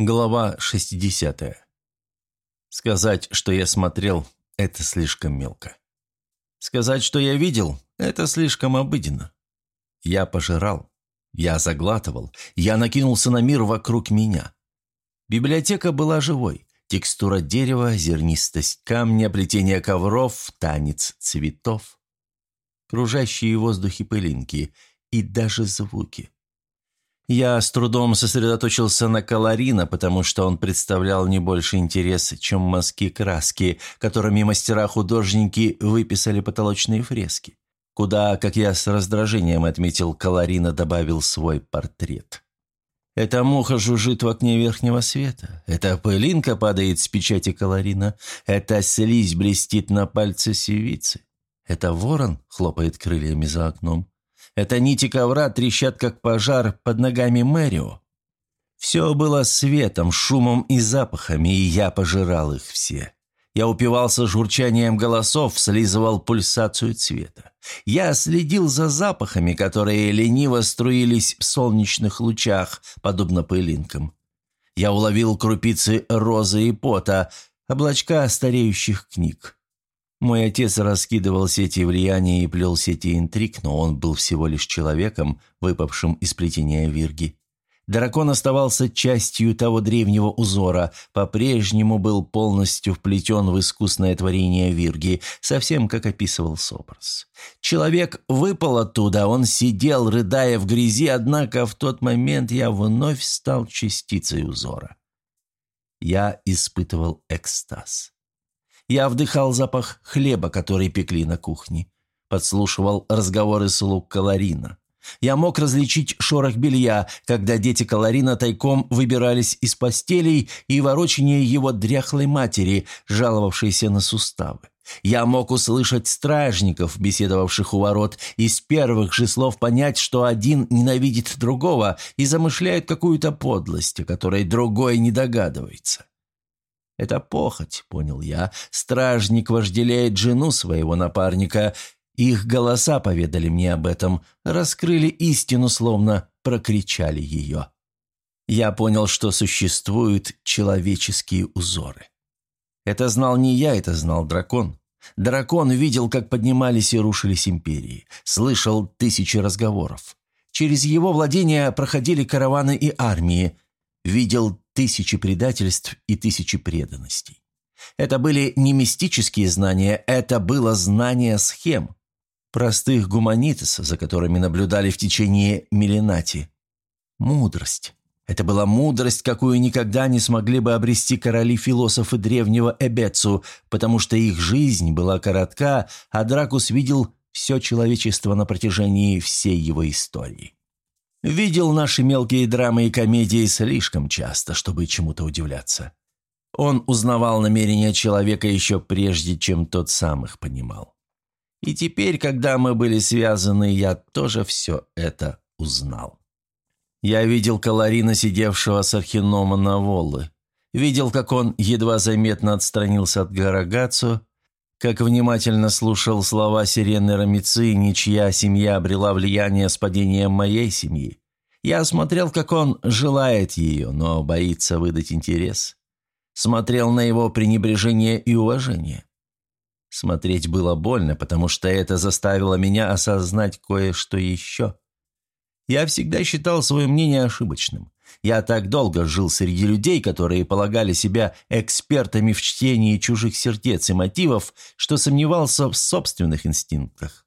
Глава 60. Сказать, что я смотрел, это слишком мелко. Сказать, что я видел, это слишком обыденно. Я пожирал, я заглатывал, я накинулся на мир вокруг меня. Библиотека была живой. Текстура дерева, зернистость камня, плетение ковров, танец цветов. Кружащие в воздухе пылинки и даже звуки – я с трудом сосредоточился на колорина, потому что он представлял не больше интерес, чем мазки-краски, которыми мастера-художники выписали потолочные фрески. Куда, как я с раздражением отметил, колорина добавил свой портрет. Эта муха жужжит в окне верхнего света. Эта пылинка падает с печати колорина. Эта слизь блестит на пальце севицы. Это ворон хлопает крыльями за окном. Это нити ковра трещат, как пожар под ногами Мэрио. Все было светом, шумом и запахами, и я пожирал их все. Я упивался журчанием голосов, слизывал пульсацию цвета. Я следил за запахами, которые лениво струились в солнечных лучах, подобно пылинкам. Я уловил крупицы розы и пота, облачка стареющих книг. Мой отец раскидывал сети влияния и плел сети интриг, но он был всего лишь человеком, выпавшим из плетения вирги. Дракон оставался частью того древнего узора, по-прежнему был полностью вплетен в искусное творение Вирги, совсем как описывал Сопрос. Человек выпал оттуда, он сидел, рыдая в грязи, однако в тот момент я вновь стал частицей узора. Я испытывал экстаз. Я вдыхал запах хлеба, который пекли на кухне. Подслушивал разговоры слуг Каларина. Я мог различить шорох белья, когда дети Каларина тайком выбирались из постелей и ворочение его дряхлой матери, жаловавшейся на суставы. Я мог услышать стражников, беседовавших у ворот, и с первых же слов понять, что один ненавидит другого и замышляет какую-то подлость, о которой другой не догадывается. Это похоть, понял я. Стражник вожделяет жену своего напарника. Их голоса поведали мне об этом, раскрыли истину, словно прокричали ее. Я понял, что существуют человеческие узоры. Это знал не я, это знал дракон. Дракон видел, как поднимались и рушились империи, слышал тысячи разговоров. Через его владения проходили караваны и армии, видел тысячи предательств и тысячи преданностей. Это были не мистические знания, это было знание схем, простых гуманитес, за которыми наблюдали в течение миллинати. Мудрость. Это была мудрость, какую никогда не смогли бы обрести короли-философы древнего Эбецу, потому что их жизнь была коротка, а Дракус видел все человечество на протяжении всей его истории. Видел наши мелкие драмы и комедии слишком часто, чтобы чему-то удивляться. Он узнавал намерения человека еще прежде, чем тот сам их понимал. И теперь, когда мы были связаны, я тоже все это узнал. Я видел Каларина, сидевшего с архинома на Воллы. Видел, как он едва заметно отстранился от Гарагацу, как внимательно слушал слова сирены Рамицы, чья семья обрела влияние с падением моей семьи. Я смотрел, как он желает ее, но боится выдать интерес. Смотрел на его пренебрежение и уважение. Смотреть было больно, потому что это заставило меня осознать кое-что еще. Я всегда считал свое мнение ошибочным. Я так долго жил среди людей, которые полагали себя экспертами в чтении чужих сердец и мотивов, что сомневался в собственных инстинктах.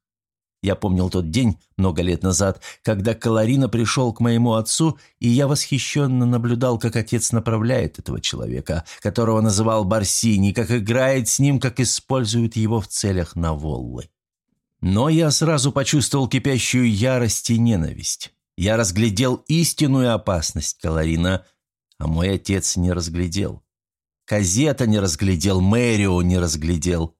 Я помнил тот день, много лет назад, когда Каларина пришел к моему отцу, и я восхищенно наблюдал, как отец направляет этого человека, которого называл Барсини, как играет с ним, как использует его в целях Наволлы. Но я сразу почувствовал кипящую ярость и ненависть. Я разглядел истинную опасность Каларина, а мой отец не разглядел. Казета не разглядел, Мэрио не разглядел.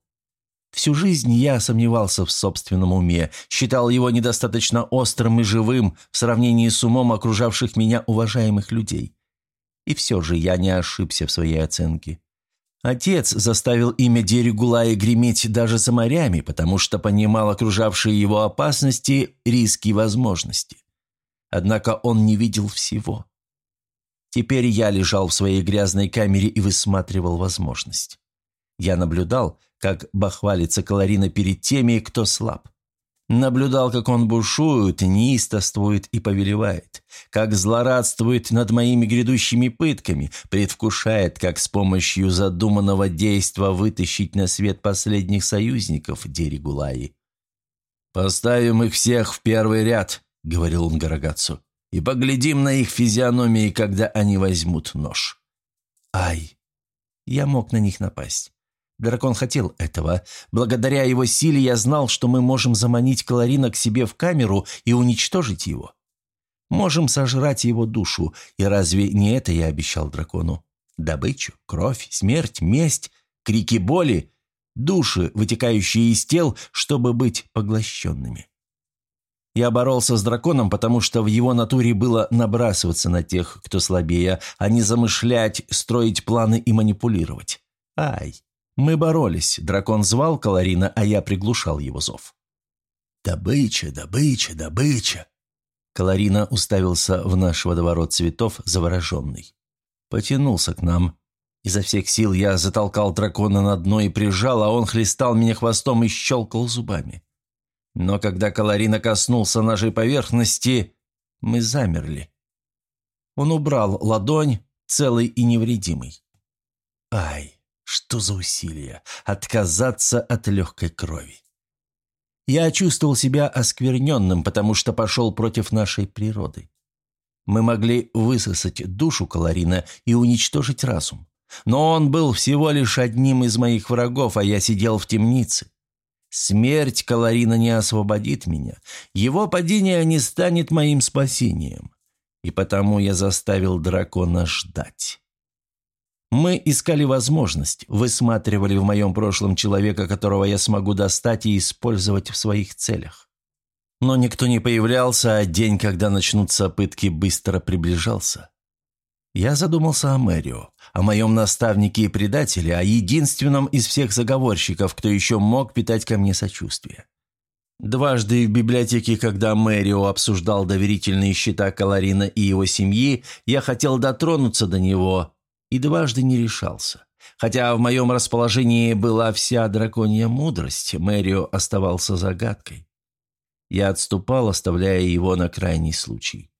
Всю жизнь я сомневался в собственном уме, считал его недостаточно острым и живым в сравнении с умом окружавших меня уважаемых людей. И все же я не ошибся в своей оценке. Отец заставил имя Дерегулая греметь даже за морями, потому что понимал окружавшие его опасности, риски и возможности. Однако он не видел всего. Теперь я лежал в своей грязной камере и высматривал возможность. Я наблюдал, как бахвалится Каларина перед теми, кто слаб. Наблюдал, как он бушует, неистовствует и повелевает, как злорадствует над моими грядущими пытками, предвкушает, как с помощью задуманного действа вытащить на свет последних союзников Дерегулаи. «Поставим их всех в первый ряд», — говорил он Гарагацу, «и поглядим на их физиономии, когда они возьмут нож». «Ай!» Я мог на них напасть. Дракон хотел этого. Благодаря его силе я знал, что мы можем заманить Каларина к себе в камеру и уничтожить его. Можем сожрать его душу, и разве не это я обещал дракону? Добычу, кровь, смерть, месть, крики боли, души, вытекающие из тел, чтобы быть поглощенными. Я боролся с драконом, потому что в его натуре было набрасываться на тех, кто слабее, а не замышлять, строить планы и манипулировать. Ай! Мы боролись, дракон звал Каларина, а я приглушал его зов. «Добыча, добыча, добыча!» Каларина уставился в наш водоворот цветов, завороженный. Потянулся к нам. Изо всех сил я затолкал дракона на дно и прижал, а он хлестал меня хвостом и щелкал зубами. Но когда Каларина коснулся нашей поверхности, мы замерли. Он убрал ладонь, целый и невредимый. Ай! Что за усилие? Отказаться от легкой крови. Я чувствовал себя оскверненным, потому что пошел против нашей природы. Мы могли высосать душу Каларина и уничтожить разум. Но он был всего лишь одним из моих врагов, а я сидел в темнице. Смерть Каларина не освободит меня. Его падение не станет моим спасением. И потому я заставил дракона ждать. Мы искали возможность, высматривали в моем прошлом человека, которого я смогу достать и использовать в своих целях. Но никто не появлялся, а день, когда начнутся пытки, быстро приближался. Я задумался о Мэрио, о моем наставнике и предателе, о единственном из всех заговорщиков, кто еще мог питать ко мне сочувствие. Дважды в библиотеке, когда Мэрио обсуждал доверительные счета Каларина и его семьи, я хотел дотронуться до него, и дважды не решался. Хотя в моем расположении была вся драконья мудрость, Мэрио оставался загадкой. Я отступал, оставляя его на крайний случай.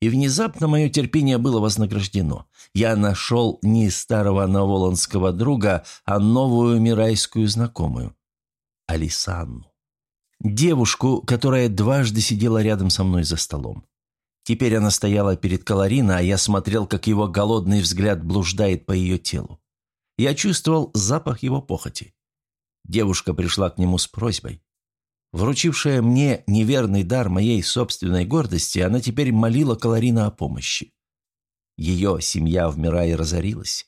И внезапно мое терпение было вознаграждено. Я нашел не старого наволонского друга, а новую мирайскую знакомую – Алисанну. Девушку, которая дважды сидела рядом со мной за столом. Теперь она стояла перед Каларина, а я смотрел, как его голодный взгляд блуждает по ее телу. Я чувствовал запах его похоти. Девушка пришла к нему с просьбой. Вручившая мне неверный дар моей собственной гордости, она теперь молила Каларина о помощи. Ее семья в Мирае разорилась.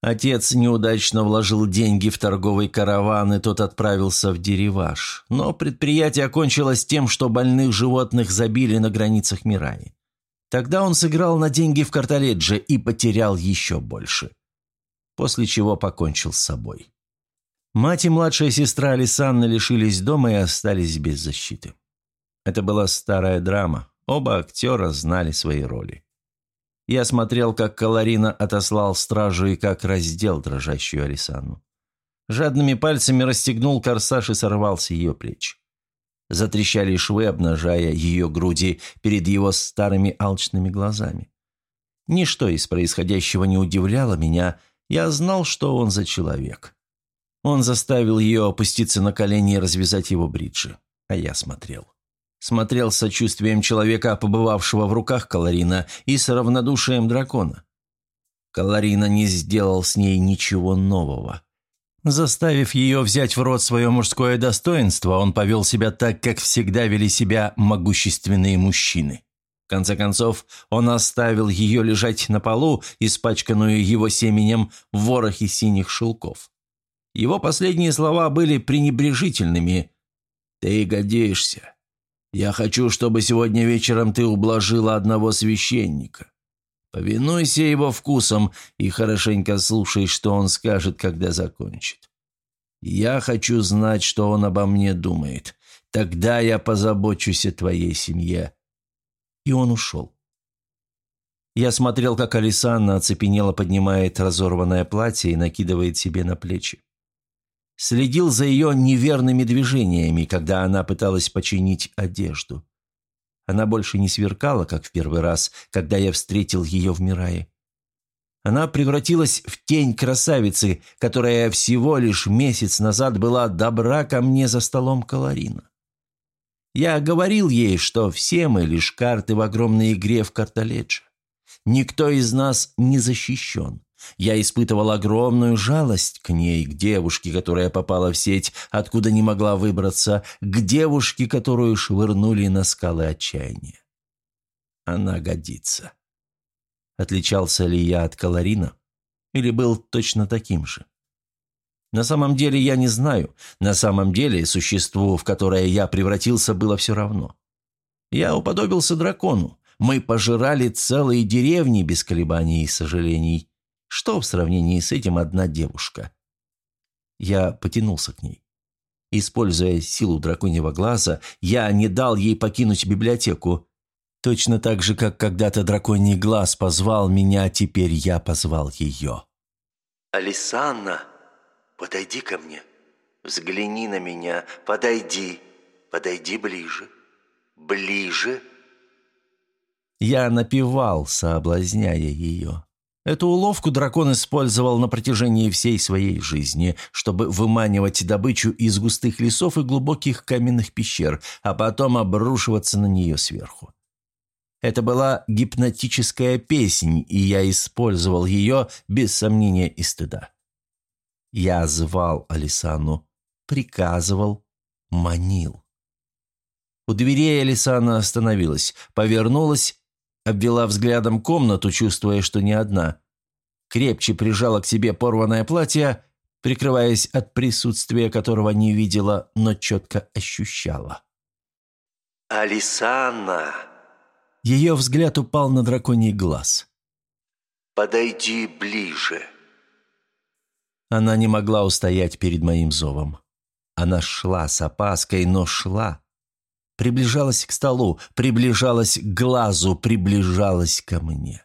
Отец неудачно вложил деньги в торговый караван, и тот отправился в Дереваш. Но предприятие окончилось тем, что больных животных забили на границах Мираи. Тогда он сыграл на деньги в карталедже и потерял еще больше. После чего покончил с собой. Мать и младшая сестра Алисанны лишились дома и остались без защиты. Это была старая драма. Оба актера знали свои роли. Я смотрел, как Каларина отослал стражу и как раздел дрожащую Алисанну. Жадными пальцами расстегнул корсаж и сорвал с ее плеч. Затрещали швы, обнажая ее груди перед его старыми алчными глазами. Ничто из происходящего не удивляло меня, я знал, что он за человек. Он заставил ее опуститься на колени и развязать его бриджи, а я смотрел смотрел с сочувствием человека, побывавшего в руках Каларина, и с равнодушием дракона. Каларина не сделал с ней ничего нового. Заставив ее взять в рот свое мужское достоинство, он повел себя так, как всегда вели себя могущественные мужчины. В конце концов, он оставил ее лежать на полу, испачканную его семенем в ворохе синих шелков. Его последние слова были пренебрежительными. «Ты годишься. Я хочу, чтобы сегодня вечером ты ублажила одного священника. Повинуйся его вкусам и хорошенько слушай, что он скажет, когда закончит. Я хочу знать, что он обо мне думает. Тогда я позабочусь о твоей семье». И он ушел. Я смотрел, как Алисанна оцепенело поднимает разорванное платье и накидывает себе на плечи. Следил за ее неверными движениями, когда она пыталась починить одежду. Она больше не сверкала, как в первый раз, когда я встретил ее в Мирае. Она превратилась в тень красавицы, которая всего лишь месяц назад была добра ко мне за столом Каларина. Я говорил ей, что все мы лишь карты в огромной игре в картоледже. Никто из нас не защищен. Я испытывал огромную жалость к ней, к девушке, которая попала в сеть, откуда не могла выбраться, к девушке, которую швырнули на скалы отчаяния. Она годится. Отличался ли я от Каларина? Или был точно таким же? На самом деле я не знаю. На самом деле существу, в которое я превратился, было все равно. Я уподобился дракону. Мы пожирали целые деревни без колебаний и сожалений. Что в сравнении с этим одна девушка? Я потянулся к ней. Используя силу драконьего глаза, я не дал ей покинуть библиотеку. Точно так же, как когда-то драконий глаз позвал меня, теперь я позвал ее. «Алисанна, подойди ко мне. Взгляни на меня. Подойди. Подойди ближе. Ближе». Я напевал, соблазняя ее. Эту уловку дракон использовал на протяжении всей своей жизни, чтобы выманивать добычу из густых лесов и глубоких каменных пещер, а потом обрушиваться на нее сверху. Это была гипнотическая песнь, и я использовал ее без сомнения и стыда. Я звал Алисану, приказывал, манил. У дверей Алисана остановилась, повернулась, обвела взглядом комнату, чувствуя, что не одна. Крепче прижала к себе порванное платье, прикрываясь от присутствия которого не видела, но четко ощущала. «Алисанна!» Ее взгляд упал на драконий глаз. «Подойди ближе». Она не могла устоять перед моим зовом. Она шла с опаской, но шла. Приближалась к столу, приближалась к глазу, приближалась ко мне.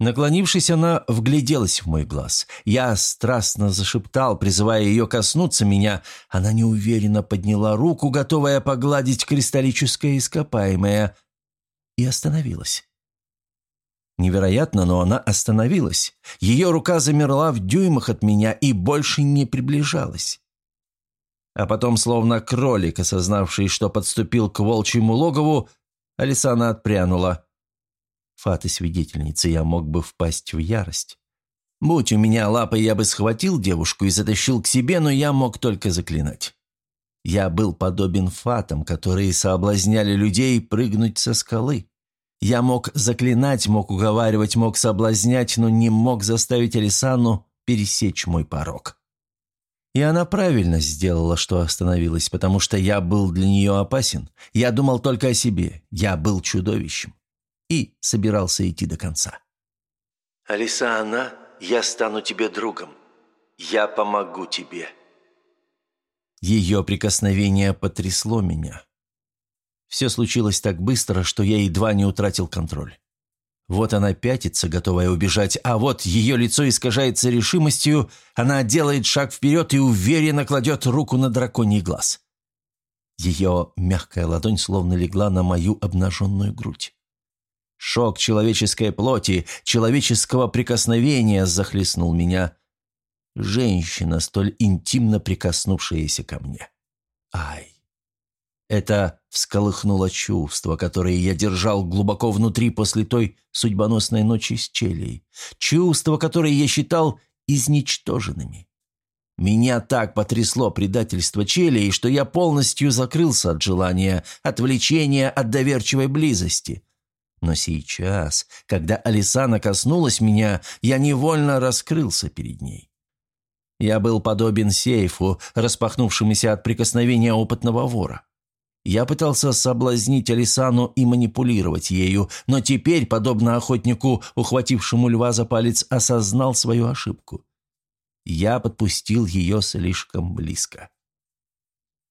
Наклонившись, она вгляделась в мой глаз. Я страстно зашептал, призывая ее коснуться меня. Она неуверенно подняла руку, готовая погладить кристаллическое ископаемое – и остановилась. Невероятно, но она остановилась. Ее рука замерла в дюймах от меня и больше не приближалась. А потом, словно кролик, осознавший, что подступил к волчьему логову, Алисана отпрянула. Фаты свидетельницы, я мог бы впасть в ярость. Будь у меня лапы, я бы схватил девушку и затащил к себе, но я мог только заклинать. Я был подобен фатам, которые соблазняли людей прыгнуть со скалы. Я мог заклинать, мог уговаривать, мог соблазнять, но не мог заставить Алисану пересечь мой порог. И она правильно сделала, что остановилась, потому что я был для нее опасен. Я думал только о себе. Я был чудовищем. И собирался идти до конца. «Алисана, я стану тебе другом. Я помогу тебе», ее прикосновение потрясло меня. Все случилось так быстро, что я едва не утратил контроль. Вот она пятится, готовая убежать, а вот ее лицо искажается решимостью, она делает шаг вперед и уверенно кладет руку на драконий глаз. Ее мягкая ладонь словно легла на мою обнаженную грудь. Шок человеческой плоти, человеческого прикосновения захлестнул меня. Женщина, столь интимно прикоснувшаяся ко мне. Ай! Это всколыхнуло чувства, которые я держал глубоко внутри после той судьбоносной ночи с Челей. Чувства, которые я считал изничтоженными. Меня так потрясло предательство Челей, что я полностью закрылся от желания, отвлечения от доверчивой близости. Но сейчас, когда Алисана коснулась меня, я невольно раскрылся перед ней. Я был подобен сейфу, распахнувшемуся от прикосновения опытного вора. Я пытался соблазнить Алисану и манипулировать ею, но теперь, подобно охотнику, ухватившему льва за палец, осознал свою ошибку. Я подпустил ее слишком близко.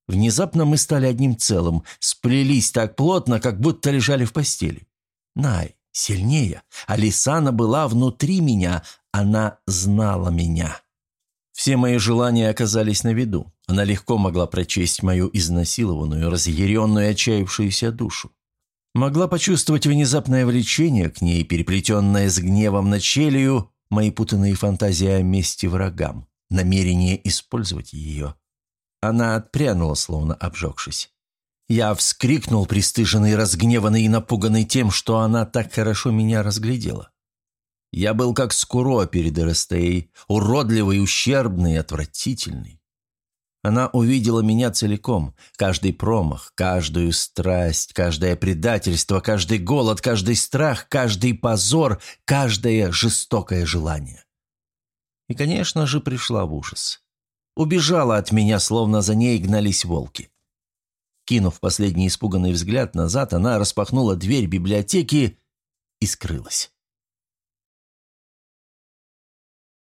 Внезапно мы стали одним целым, сплелись так плотно, как будто лежали в постели. Най, сильнее. Алисана была внутри меня, она знала меня. Все мои желания оказались на виду. Она легко могла прочесть мою изнасилованную, разъяренную, отчаявшуюся душу. Могла почувствовать внезапное влечение к ней, переплетенное с гневом на челюю, мои путанные фантазии о мести врагам, намерение использовать ее. Она отпрянула, словно обжегшись. Я вскрикнул, пристыженный, разгневанный и напуганный тем, что она так хорошо меня разглядела. Я был как скуро перед Эрестеей, уродливый, ущербный, отвратительный. Она увидела меня целиком, каждый промах, каждую страсть, каждое предательство, каждый голод, каждый страх, каждый позор, каждое жестокое желание. И, конечно же, пришла в ужас. Убежала от меня, словно за ней гнались волки. Кинув последний испуганный взгляд назад, она распахнула дверь библиотеки и скрылась.